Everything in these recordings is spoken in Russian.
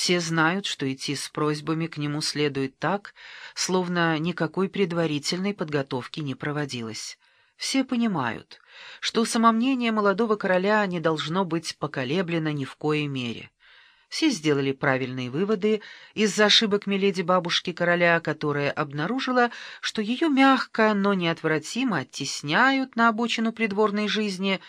Все знают, что идти с просьбами к нему следует так, словно никакой предварительной подготовки не проводилось. Все понимают, что самомнение молодого короля не должно быть поколеблено ни в коей мере. Все сделали правильные выводы из-за ошибок миледи-бабушки короля, которая обнаружила, что ее мягко, но неотвратимо оттесняют на обочину придворной жизни,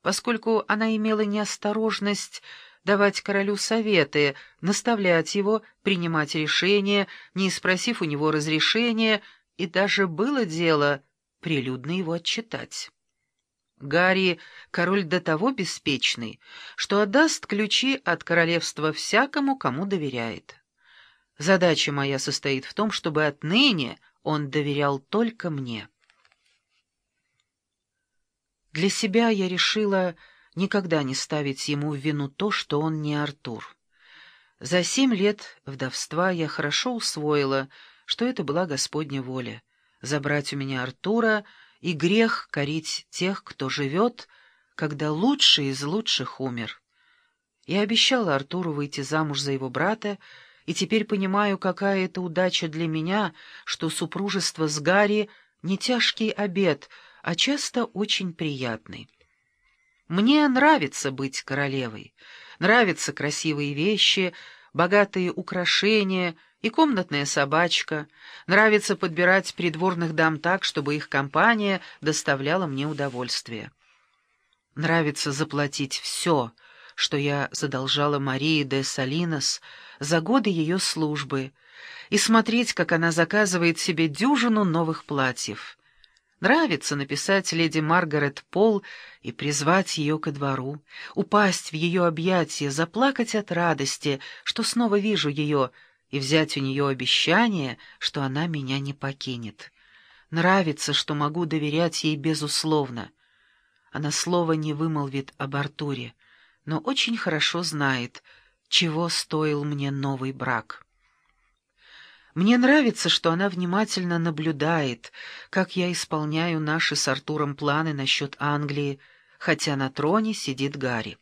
поскольку она имела неосторожность давать королю советы, наставлять его, принимать решения, не спросив у него разрешения, и даже было дело прилюдно его отчитать. Гарри — король до того беспечный, что отдаст ключи от королевства всякому, кому доверяет. Задача моя состоит в том, чтобы отныне он доверял только мне. Для себя я решила никогда не ставить ему в вину то, что он не Артур. За семь лет вдовства я хорошо усвоила, что это была Господня воля — забрать у меня Артура, и грех корить тех, кто живет, когда лучший из лучших умер. Я обещала Артуру выйти замуж за его брата, и теперь понимаю, какая это удача для меня, что супружество с Гарри не тяжкий обед, а часто очень приятный. Мне нравится быть королевой, нравятся красивые вещи, богатые украшения и комнатная собачка, нравится подбирать придворных дам так, чтобы их компания доставляла мне удовольствие. Нравится заплатить все, что я задолжала Марии де Салинос за годы ее службы, и смотреть, как она заказывает себе дюжину новых платьев — Нравится написать леди Маргарет Пол и призвать ее ко двору, упасть в ее объятия, заплакать от радости, что снова вижу ее, и взять у нее обещание, что она меня не покинет. Нравится, что могу доверять ей безусловно. Она слова не вымолвит об Артуре, но очень хорошо знает, чего стоил мне новый брак». Мне нравится, что она внимательно наблюдает, как я исполняю наши с Артуром планы насчет Англии, хотя на троне сидит Гарри.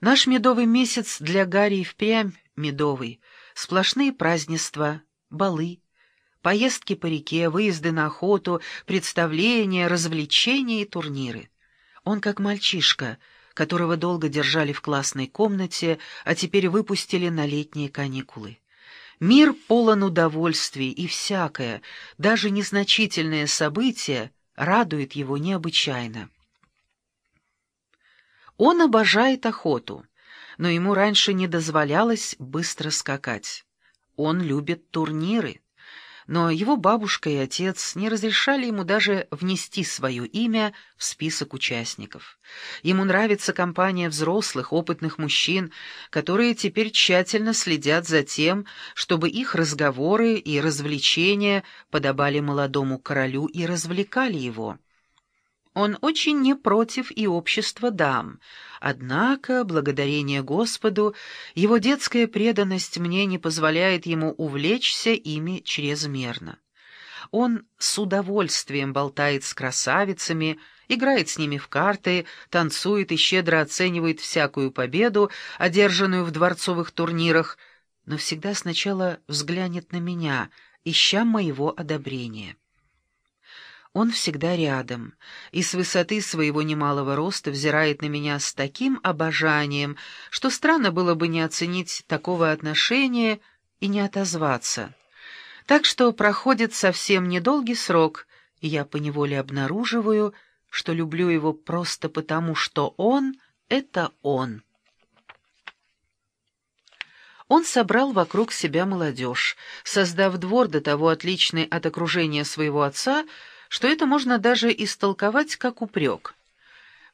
Наш медовый месяц для Гарри и впрямь медовый. Сплошные празднества, балы, поездки по реке, выезды на охоту, представления, развлечения и турниры. Он как мальчишка, которого долго держали в классной комнате, а теперь выпустили на летние каникулы. Мир полон удовольствий, и всякое, даже незначительное событие радует его необычайно. Он обожает охоту, но ему раньше не дозволялось быстро скакать. Он любит турниры но его бабушка и отец не разрешали ему даже внести свое имя в список участников. Ему нравится компания взрослых, опытных мужчин, которые теперь тщательно следят за тем, чтобы их разговоры и развлечения подобали молодому королю и развлекали его. Он очень не против и общества дам, однако, благодарение Господу, его детская преданность мне не позволяет ему увлечься ими чрезмерно. Он с удовольствием болтает с красавицами, играет с ними в карты, танцует и щедро оценивает всякую победу, одержанную в дворцовых турнирах, но всегда сначала взглянет на меня, ища моего одобрения. Он всегда рядом, и с высоты своего немалого роста взирает на меня с таким обожанием, что странно было бы не оценить такого отношения и не отозваться. Так что проходит совсем недолгий срок, и я поневоле обнаруживаю, что люблю его просто потому, что он — это он. Он собрал вокруг себя молодежь, создав двор до того отличный от окружения своего отца, что это можно даже истолковать как упрек.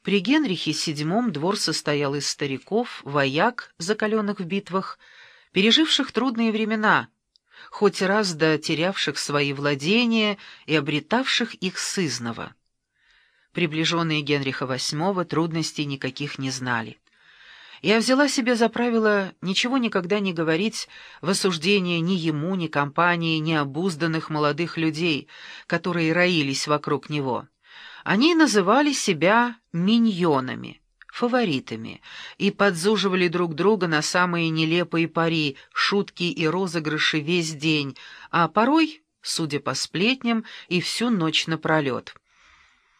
При Генрихе VII двор состоял из стариков, вояк, закаленных в битвах, переживших трудные времена, хоть раз да терявших свои владения и обретавших их сызново. Приближенные Генриха VIII трудностей никаких не знали. Я взяла себе за правило ничего никогда не говорить в осуждение ни ему, ни компании, ни обузданных молодых людей, которые роились вокруг него. Они называли себя «миньонами». фаворитами и подзуживали друг друга на самые нелепые пари, шутки и розыгрыши весь день, а порой, судя по сплетням, и всю ночь напролет.